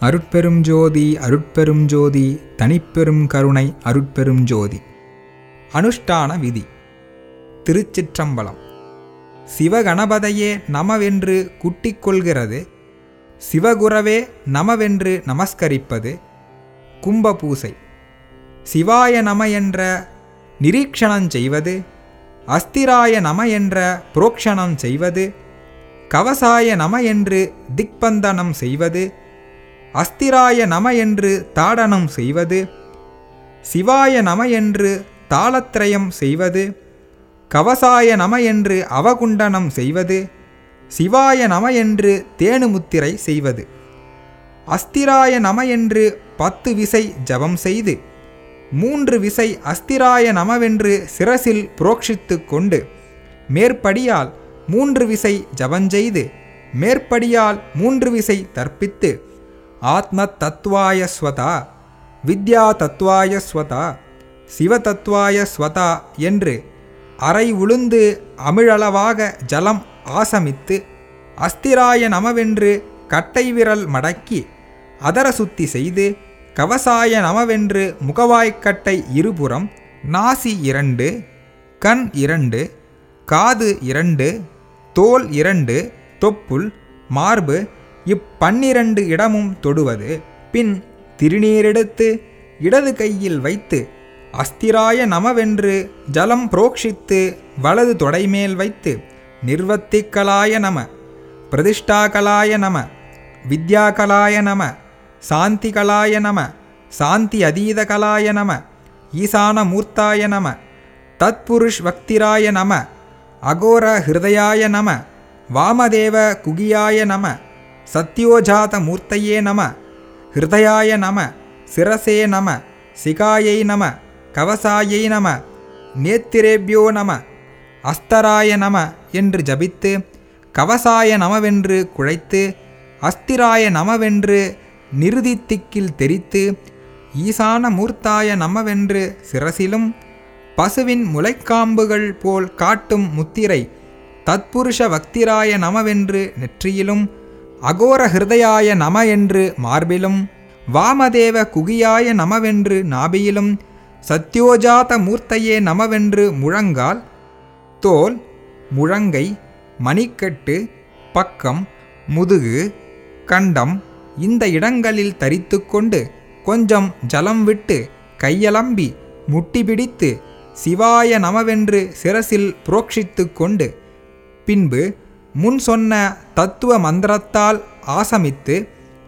அருட்பெரும் ஜோதி அருட்பெரும் ஜோதி தனிப்பெரும் கருணை அருட்பெரும் ஜோதி. அனுஷ்டான விதி. திருச்சிற்றம்பலம். சிவகணபதையே நமவென்று குட்டிக் கொள்கிறது சிவகுரவே நமவென்று நமஸ்கரிப்பது. கும்பபூசை. சிவாய நம என்ற நிரீக்ஷணம் செய்வது. அஸ்திராய நம என்ற புரோக்ஷணம் செய்வது. கவசாய நம என்று திக்பந்தனம் செய்வது. அஸ்திராய நம என்று தாடனம் செய்வது சிவாய நம என்று தாளத்ரயம் செய்வது கவசாய நம என்று அவகுண்டனம் செய்வது சிவாய நம என்று தேனுமுத்திரை செய்வது. அஸ்திராய நம என்று பத்து விசை ஜபம் செய்து மூன்று விசை அஸ்திராய நமவென்று சிரசில் புரோக்ஷித்து கொண்டு மேற்படியால் மூன்று விசை ஜபஞ்செய்து மேற்படியால் மூன்று விசை தற்பித்து ஆத்மதத்துவாய ஸ்வதா வித்யா தத்துவாய ஸ்வதா சிவதத்துவாய ஸ்வதா என்று அரை உளுந்து அமிழளவாக ஜலம் ஆசமித்து அஸ்திராய நமவென்று கட்டை விரல் மடக்கி அதர சுத்தி செய்து கவசாய நமவென்று முகவாய்க்கட்டை இருபுறம் நாசி இரண்டு கண் இரண்டு காது இரண்டு தோல் இரண்டு தொப்புள் மார்பு இப்பன்னிரண்டு இடமும் தொடுவது பின் திருநீரெடுத்து இடது கையில் வைத்து அஸ்திராய நமவென்று ஜலம் புரோக்ஷித்து வலது தொடைமேல் வைத்து நிர்வத்திக்கலாய நம பிரதிஷ்டாகலாய நம வித்யாகலாய நம சாந்திகலாய நம சாந்தி அதீதகலாய நம ஈசான மூர்த்தாய நம தத்புருஷ் வக்திராய நம அகோர ஹிருதயாய நம வாமதேவ குகியாய நம சத்யோஜாத மூர்த்தையே நம ஹிருதயாய நம சிரசே நம சிகாயை நம கவசாயை நம நேத்திரேபியோ நம அஸ்தராய நம என்று ஜபித்து கவசாய நமவென்று குழைத்து அஸ்திராய நமவென்று நிருதித்திக்கில் தெரித்து ஈசான மூர்த்தாய நமவென்று சிரசிலும் பசுவின் முளைக்காம்புகள் போல் காட்டும் முத்திரை தத்புருஷ பக்திராய நமவென்று நெற்றியிலும் அகோர ஹிருதயாய நம என்று மார்பிலும் வாமதேவ குகியாய நமவென்று நாபியிலும் சத்யோஜாத மூர்த்தையே நமவென்று முழங்கால் தோல் முழங்கை மணிக்கட்டு பக்கம் முதுகு கண்டம் இந்த இடங்களில் தரித்து கொண்டு கொஞ்சம் ஜலம் விட்டு கையலம்பி முட்டி பிடித்து சிவாய நமவென்று சிரசில் புரோக்ஷித்து கொண்டு பின்பு முன் சொன்ன தத்துவ மந்திரத்தால் ஆசமித்து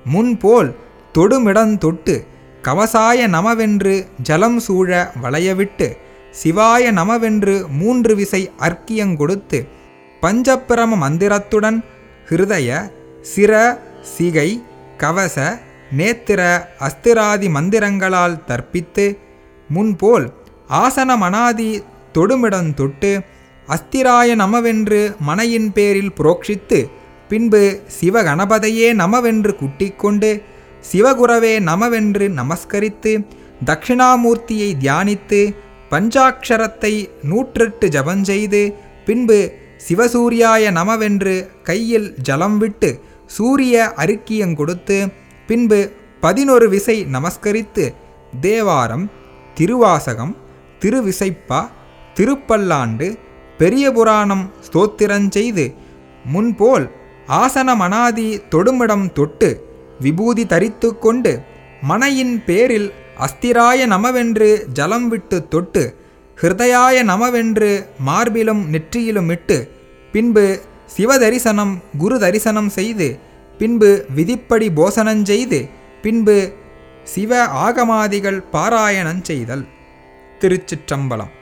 முன்போல் தொடுமிடந்தொட்டு கவசாய நமவென்று ஜலம் சூழ வளையவிட்டு சிவாய நமவென்று மூன்று விசை அர்க்கியங்கொடுத்து பஞ்சப்பிரம மந்திரத்துடன் ஹிருதய சிர சிகை கவச நேத்திர அஸ்திராதி மந்திரங்களால் தற்பித்து முன்போல் ஆசன மனாதி தொடுமிடந்தொட்டு அஸ்திராய நமவென்று மனையின் பேரில் புரோக்ஷித்து பின்பு சிவகணபதையே நமவென்று குட்டிக்கொண்டு சிவகுரவே நமவென்று நமஸ்கரித்து தட்சிணாமூர்த்தியை தியானித்து பஞ்சாட்சரத்தை நூற்றெட்டு ஜபஞ்செய்து பின்பு சிவசூரியாய நமவென்று கையில் ஜலம் விட்டு சூரிய அருக்கியங்கொடுத்து பின்பு பதினொரு விசை நமஸ்கரித்து தேவாரம் திருவாசகம் திருவிசைப்பா திருப்பல்லாண்டு பெரிய புராணம் ஸ்தோத்திரஞ்செய்து முன்போல் ஆசனமனாதி தொடுமிடம் தொட்டு விபூதி தரித்து கொண்டு மனையின் பேரில் அஸ்திராய நமவென்று ஜலம் விட்டு தொட்டு ஹிருதயாய நமவென்று மார்பிலும் நெற்றியிலும் இட்டு பின்பு சிவதரிசனம் குரு தரிசனம் செய்து பின்பு விதிப்படி போசனஞ்செய்து பின்பு சிவ ஆகமாதிகள் பாராயணம் செய்தல். திருச்சிற்றம்பலம்.